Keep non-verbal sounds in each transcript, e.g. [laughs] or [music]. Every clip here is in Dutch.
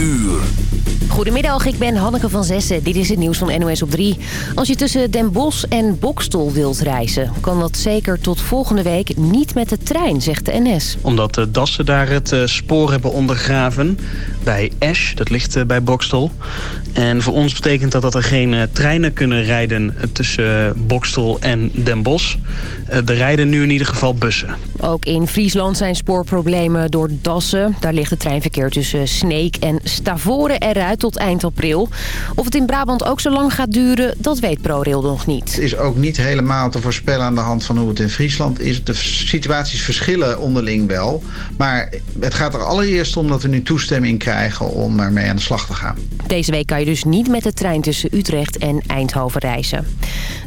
uur. Goedemiddag, ik ben Hanneke van Zessen. Dit is het nieuws van NOS op 3. Als je tussen Den Bosch en Bokstol wilt reizen... kan dat zeker tot volgende week niet met de trein, zegt de NS. Omdat de Dassen daar het uh, spoor hebben ondergraven bij Esch. Dat ligt uh, bij Bokstol. En voor ons betekent dat dat er geen uh, treinen kunnen rijden tussen Bokstol en Den Bosch. er rijden nu in ieder geval bussen. Ook in Friesland zijn spoorproblemen door Dassen. Daar ligt het treinverkeer tussen Sneek en Stavoren eruit tot eind april. Of het in Brabant ook zo lang gaat duren, dat weet ProRail nog niet. Het is ook niet helemaal te voorspellen aan de hand van hoe het in Friesland is. De situaties verschillen onderling wel. Maar het gaat er allereerst om dat we nu toestemming krijgen om ermee aan de slag te gaan. Deze week kan je dus niet met de trein tussen Utrecht en Eindhoven reizen.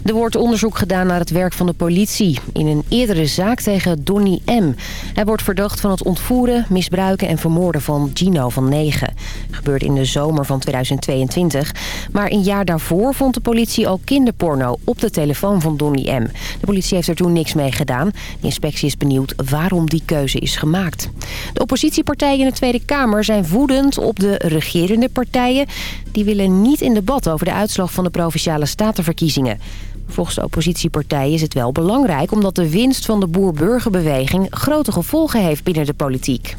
Er wordt onderzoek gedaan naar het werk van de politie. In een eerdere zaak tegen Donny M. Hij wordt verdacht van het ontvoeren, misbruiken en vermoorden van Gino van 9. Gebeurde in de zomer van 2022. Maar een jaar daarvoor vond de politie ook kinderporno op de telefoon van Donny M. De politie heeft er toen niks mee gedaan. De inspectie is benieuwd waarom die keuze is gemaakt. De oppositiepartijen in de Tweede Kamer zijn woedend op de regerende partijen. Die willen niet in debat over de uitslag van de Provinciale Statenverkiezingen. Volgens de oppositiepartijen is het wel belangrijk... omdat de winst van de boer-burgerbeweging grote gevolgen heeft binnen de politiek.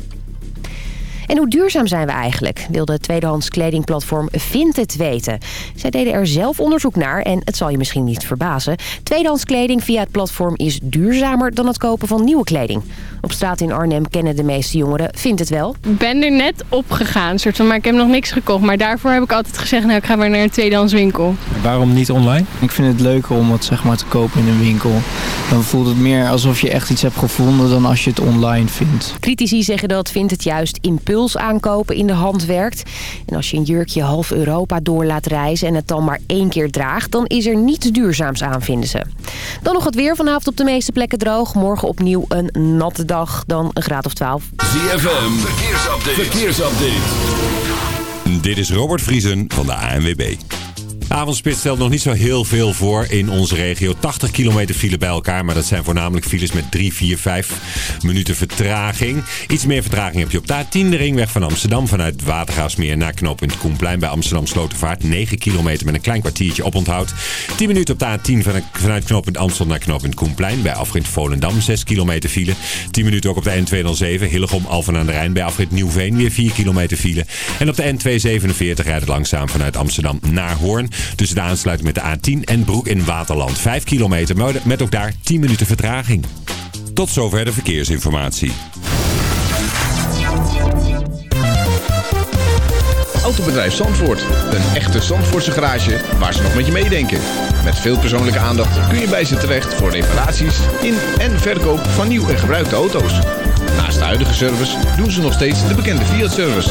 En hoe duurzaam zijn we eigenlijk, wil de tweedehands kledingplatform Vinted weten. Zij deden er zelf onderzoek naar en het zal je misschien niet verbazen. Tweedehands kleding via het platform is duurzamer dan het kopen van nieuwe kleding. Op straat in Arnhem kennen de meeste jongeren Vindt het wel. Ik ben er net op gegaan, soort van, maar ik heb nog niks gekocht. Maar daarvoor heb ik altijd gezegd, nou ik ga maar naar een tweedehands winkel. Waarom niet online? Ik vind het leuker om het zeg maar, te kopen in een winkel. Dan voelt het meer alsof je echt iets hebt gevonden dan als je het online vindt. Critici zeggen dat Vindt het juist impuls aankopen in de hand werkt. En als je een jurkje half Europa door laat reizen en het dan maar één keer draagt... dan is er niets duurzaams aan, vinden ze. Dan nog het weer. Vanavond op de meeste plekken droog. Morgen opnieuw een natte dag, dan een graad of 12. ZFM, verkeersupdate. verkeersupdate. Dit is Robert Vriesen van de ANWB. Avondspit stelt nog niet zo heel veel voor in onze regio. 80 kilometer file bij elkaar, maar dat zijn voornamelijk files met 3, 4, 5 minuten vertraging. Iets meer vertraging heb je op de A10, de ringweg van Amsterdam. Vanuit Watergaasmeer naar knooppunt Koenplein bij Amsterdam Slotervaart. 9 kilometer met een klein kwartiertje oponthoud. 10 minuten op de A10 vanuit knooppunt Amsterdam naar knooppunt Koenplein. Bij afrit Volendam 6 kilometer file. 10 minuten ook op de N207 Hillegom Alphen aan de Rijn. Bij afrit Nieuwveen weer 4 kilometer file. En op de N247 rijdt het langzaam vanuit Amsterdam naar Hoorn. Tussen de aansluiting met de A10 en Broek in Waterland. 5 kilometer met ook daar 10 minuten vertraging. Tot zover de verkeersinformatie. Autobedrijf Zandvoort. Een echte Zandvoortse garage waar ze nog met je meedenken. Met veel persoonlijke aandacht kun je bij ze terecht voor reparaties in en verkoop van nieuw en gebruikte auto's. Naast de huidige service doen ze nog steeds de bekende Fiat-service.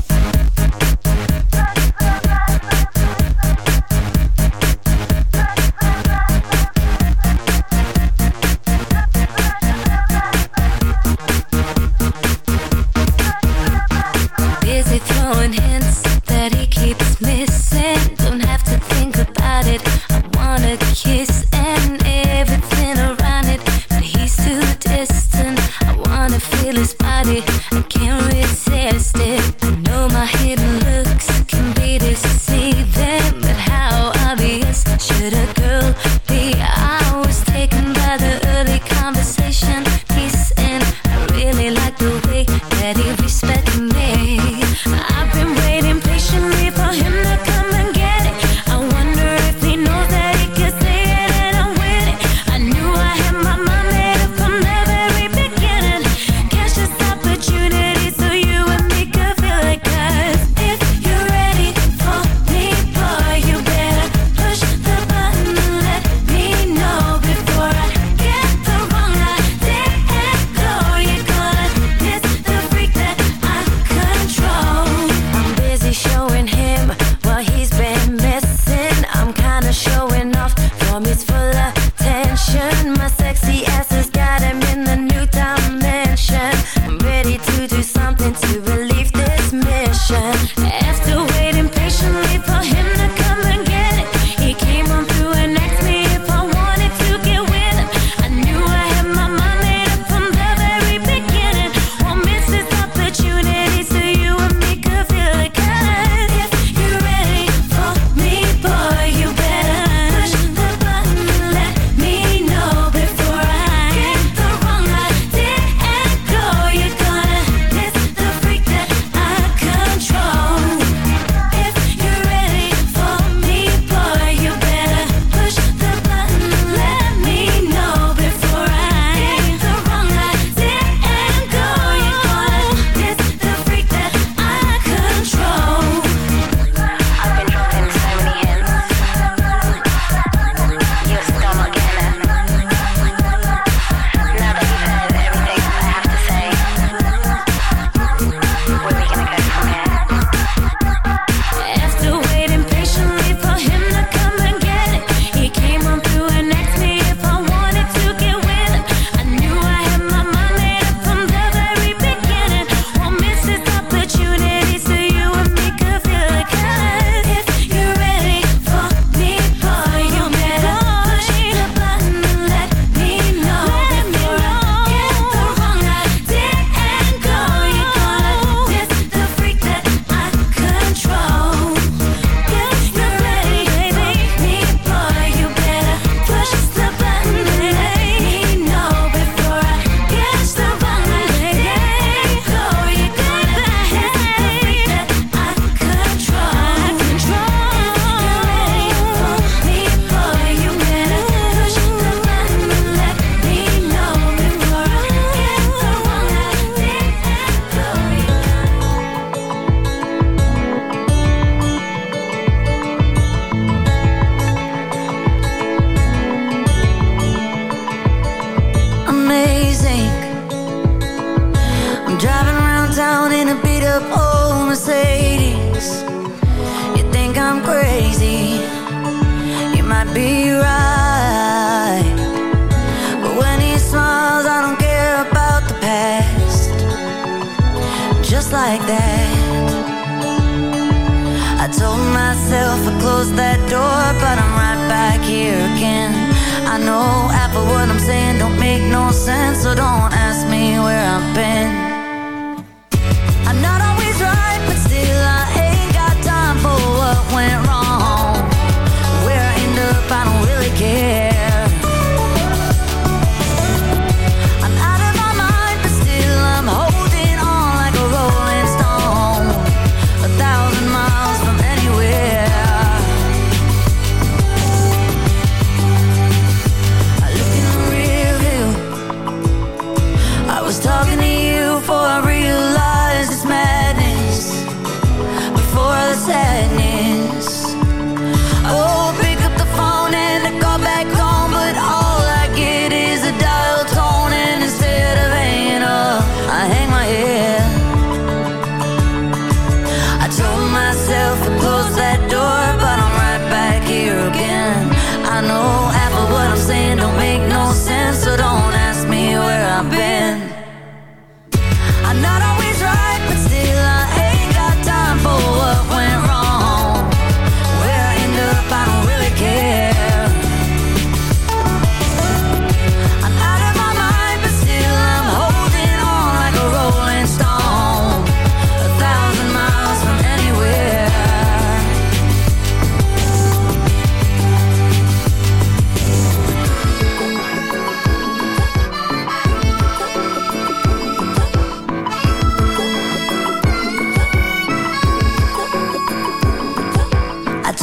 I know half of what I'm saying don't make no sense So don't ask me where I've been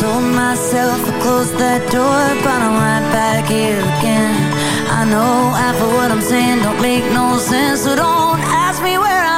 told myself I closed that door, but I'm right back here again. I know half of what I'm saying don't make no sense, so don't ask me where I'm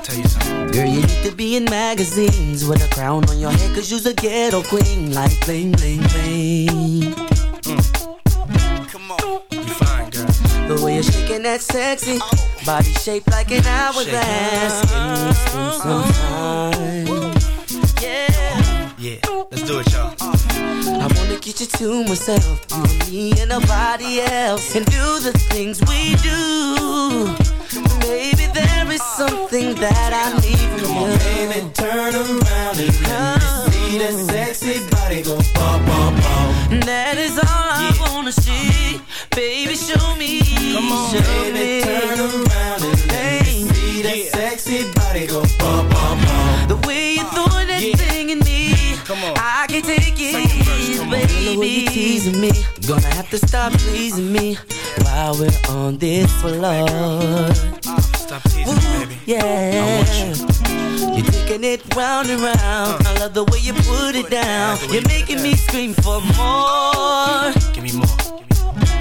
Yeah, I gotta tell you something. Girl, you need to be in magazines with a crown on your head, cause you's a ghetto queen, like bling, bling, bling. Mm. Come on, you fine, girl. The way you're shaking that sexy oh. body shaped like an hourglass. Can we spend some time? Yeah. Yeah, let's do it, y'all. I wanna get you to myself, you and me and nobody else, and do the things we do. Maybe there is something that I need from Come on, baby, turn around and let me see that sexy body go bum, bum, bum. That is all I wanna see. Baby, show me. Come on, show baby, me. turn around and let me see that yeah. sexy body go bum, bum, bum. The way you throw Come on. I can't take it, verse, baby. The way you teasing me, gonna have to stop pleasing me while we're on this floor. Stop teasing me, baby. Yeah. I want you. You're taking it round and round. Uh, I love the way you put it down. You're making me scream for more. Give me more.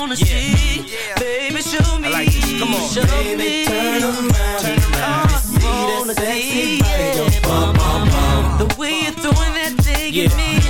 wanna yeah. see. Yeah. Baby, show me. I like this. Come on, show baby, me. turn around. Turn around. See that sexy body go bum, bum, bum. The way you're throwing that thing yeah. at me.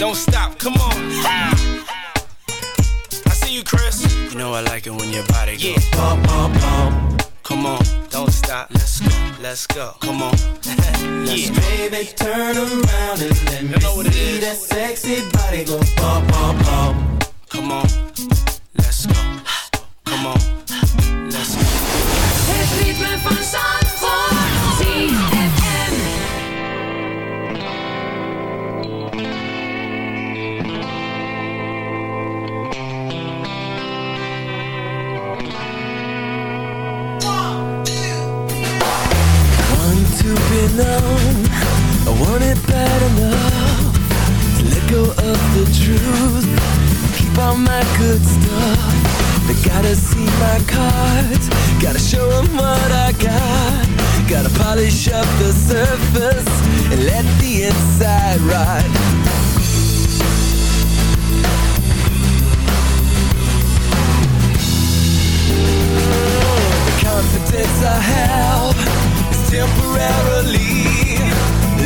Don't stop. Come on. I see you, Chris. You know I like it when your body goes yeah. bum, bum, bum. Come on, don't stop. Let's go, let's go. Come on. [laughs] let's yeah. baby turn around and let me know what see is. that sexy body go bum, bum, bum. Come on, let's go. Come on, let's go. Het ritme van of the truth. Keep all my good stuff. They gotta see my cards. Gotta show them what I got. Gotta polish up the surface And let the inside ride. The confidence I have Is temporarily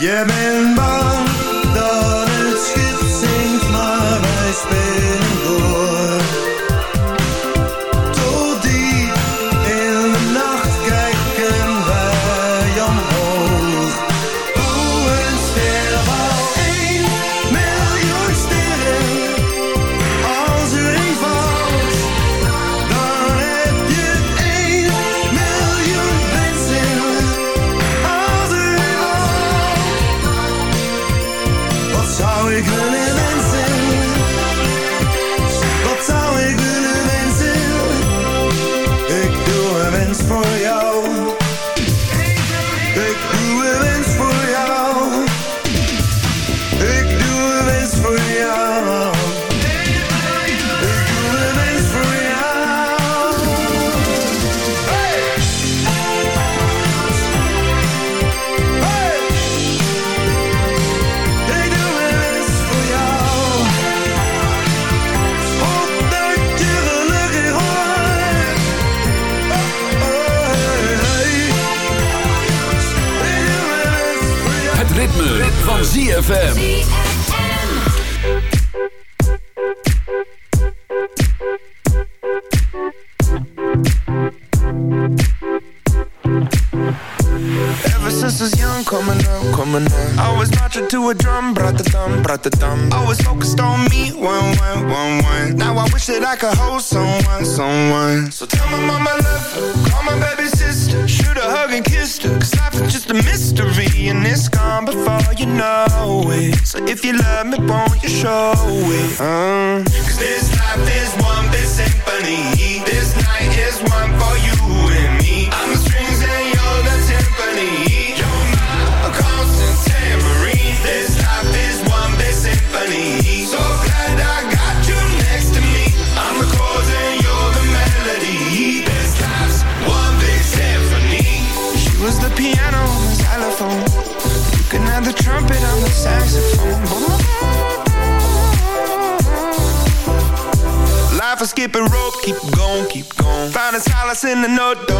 Je bent bang. i was matched to a drum i was focused on me one one one one. Now i wish that i could hold someone, someone. So tell you love me, won't you show it? Uh. in the note.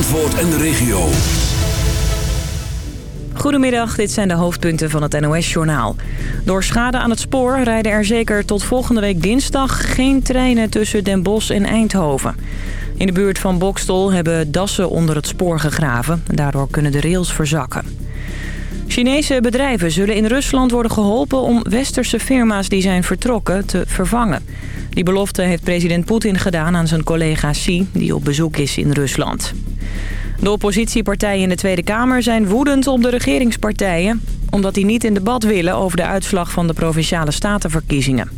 Zandvoort en de regio. Goedemiddag, dit zijn de hoofdpunten van het NOS-journaal. Door schade aan het spoor rijden er zeker tot volgende week dinsdag... geen treinen tussen Den Bosch en Eindhoven. In de buurt van Bokstol hebben dassen onder het spoor gegraven. Daardoor kunnen de rails verzakken. Chinese bedrijven zullen in Rusland worden geholpen om westerse firma's die zijn vertrokken te vervangen. Die belofte heeft president Poetin gedaan aan zijn collega Xi, die op bezoek is in Rusland. De oppositiepartijen in de Tweede Kamer zijn woedend op de regeringspartijen... omdat die niet in debat willen over de uitslag van de Provinciale Statenverkiezingen.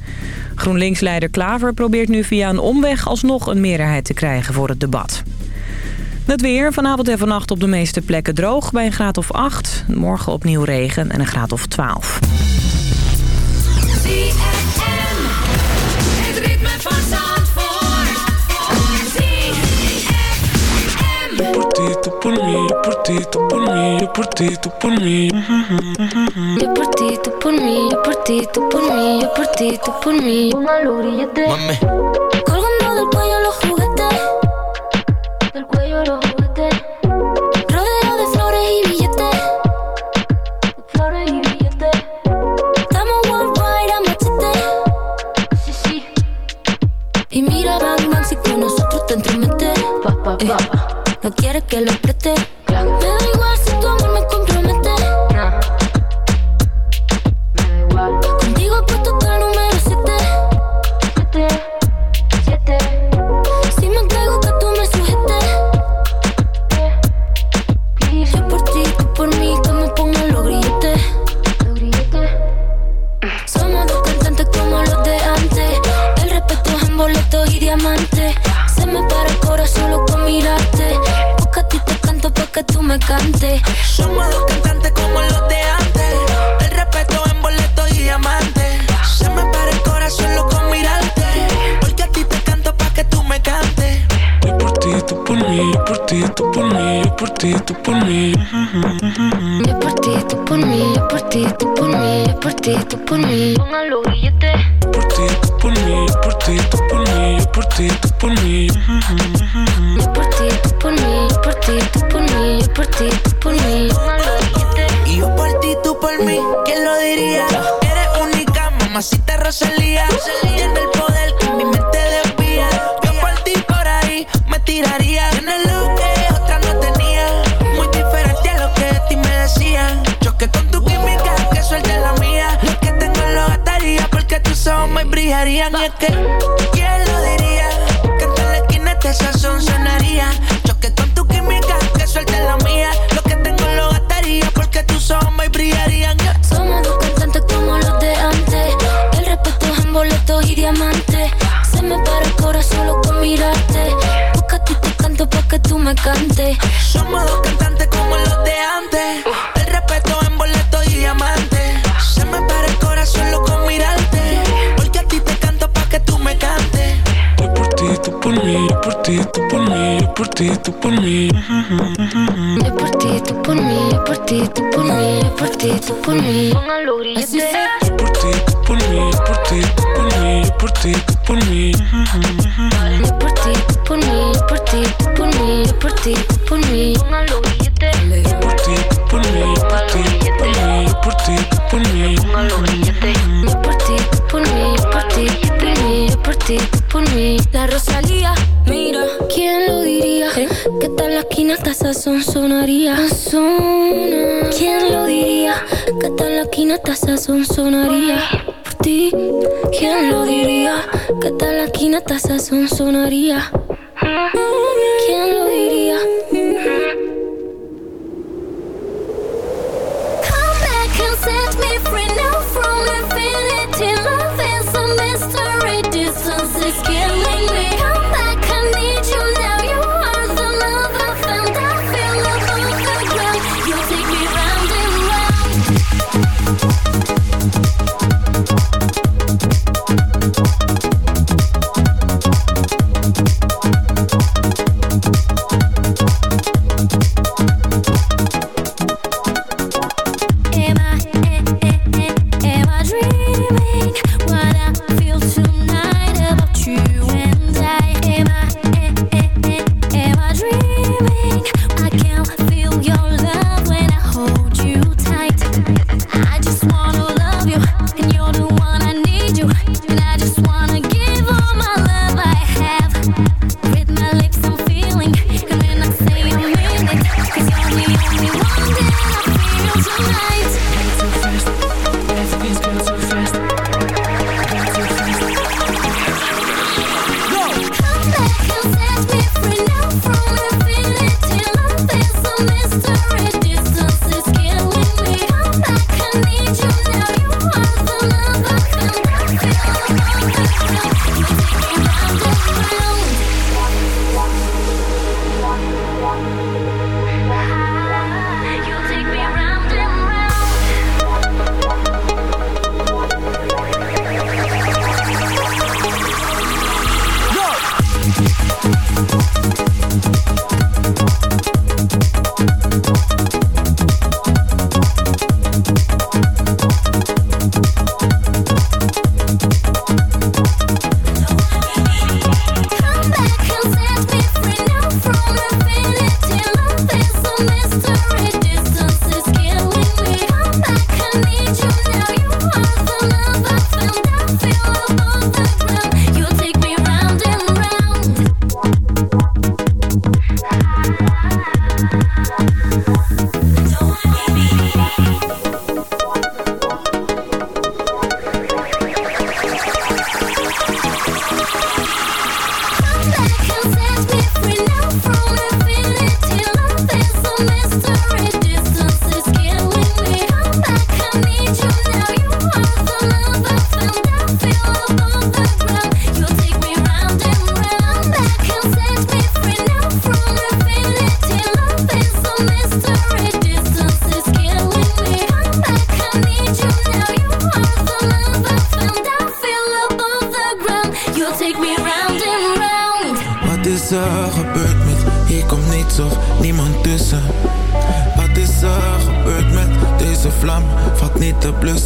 GroenLinks-leider Klaver probeert nu via een omweg alsnog een meerderheid te krijgen voor het debat. Het weer, vanavond en vannacht op de meeste plekken droog bij een graad of 8. Morgen opnieuw regen en een graad of 12. Por mí, yo por ti, tú por mí, yo por ti, tú por mí. Yo por ti, tú por mí, yo por ti, tú por mí, yo por ti, tú por mí. Póngalo grillete. Mami. Colgando del cuello los boletos y diamantes. Se me para el corazón solo con mirarte. Búscate y te canto pa' que tú me cantes. Somos dos cantantes como los de antes. El respeto en boletos y diamantes. Se me para el corazón solo con mirarte. Porque a ti te canto pa' que tú me cantes. Yo por ti, tú por mí, yo por ti, tú por mí, yo por ti, tú por mí. Yo por ti, tú por mí, yo por ti, tú por mí, yo por ti, tú por mí. Así sea. Por ti, tú por mí, yo por ti, por ti, por mí. Yo por ti, por mí, por ti, por mí, por ti, por mí. Yo por ti, por mí, por ti, por mí, por ti, por mí. Yo por ti, por mí, por ti, por mí, por ti, por mí. La Rosalía, mira, ¿quién lo diría? Que tal la esquina hasta esa son sonaría. ¿Quién lo diría? Que tal la esquina hasta son sonaría. ti. ¿Quién lo diría? Que tal la quina taza son sonaría? Mm.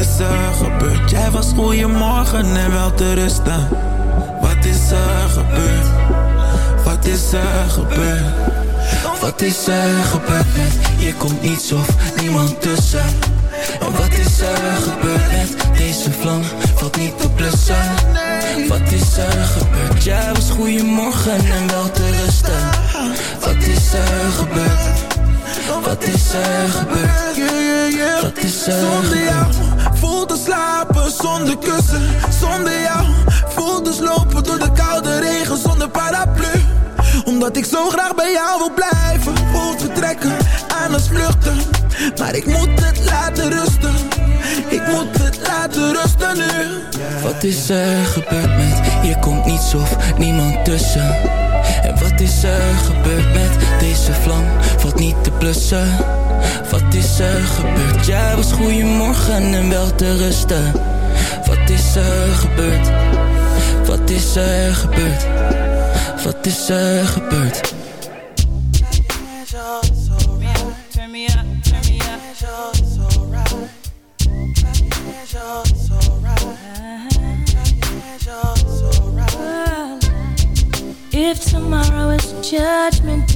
is er gebeurd? Jij was goeiemorgen en wel te rusten Wat is er gebeurd? Wat is er gebeurd? Wat is er gebeurd? Met Hier komt niets of niemand tussen. En wat is er gebeurd? Met Deze vlam valt niet te blussen. Wat is er gebeurd? Jij was goeiemorgen en wel te rusten Wat is er gebeurd? Wat is er gebeurd? Wat is er Zonder voel te slapen zonder kussen Zonder jou. Voel te slopen door de koude regen zonder paraplu. Omdat ik zo graag bij jou wil blijven Voel vertrekken aan het vluchten. Maar ik moet het laten rusten Ik moet het laten rusten nu. Wat is er gebeurd met Hier komt niets of niemand tussen. En wat is er gebeurd met Deze vlam valt niet te blussen Wat is er gebeurd? Jij was goeiemorgen en wel te rusten. Wat is er gebeurd? Wat is er gebeurd? Wat is er gebeurd? If tomorrow is judgment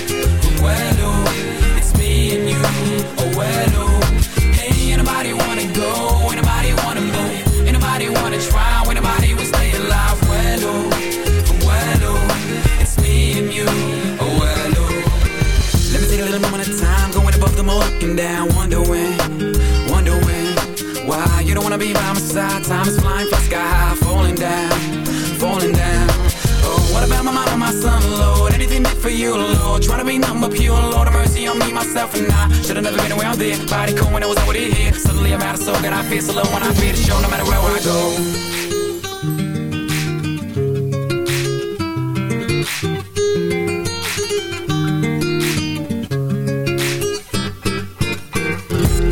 Oh, ain't wanna go, ain't nobody wanna nobody wanna try, will stay alive. Oh, oh, it's me and you. Oh, oh. Let me take a little moment of time, going above looking down, wondering, wondering why you don't wanna be by my side. Time is flying, fly sky high, you, Lord? Trying to be number pure, Lord, have mercy on me, myself, and I. Should've never been around there. Body cool when I was over here. Suddenly I'm out of soul, and I feel so low when I feel the show, no matter where I go.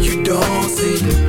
You don't see,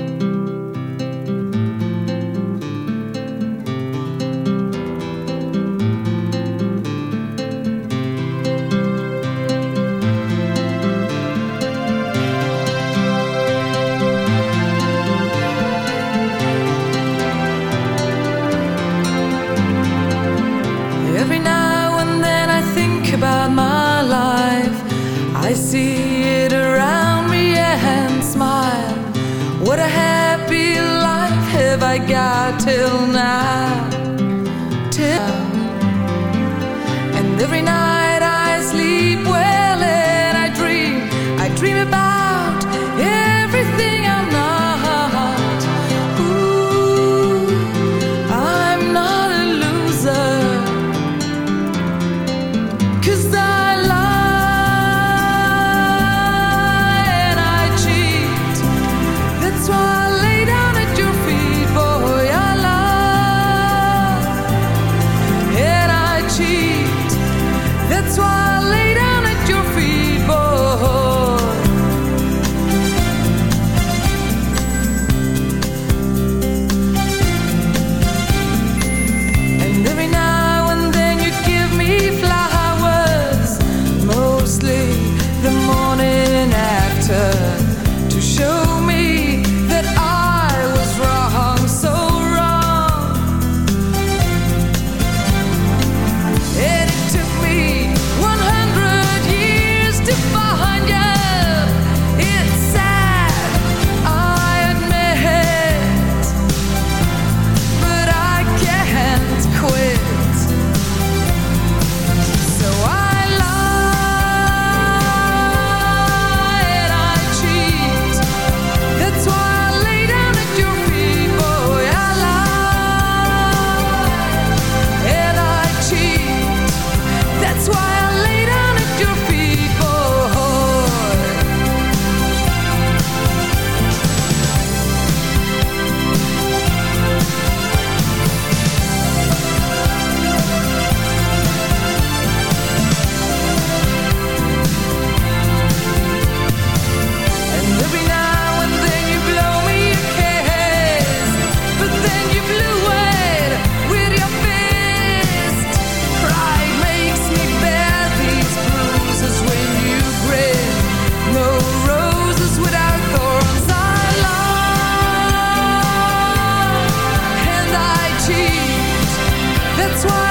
That's why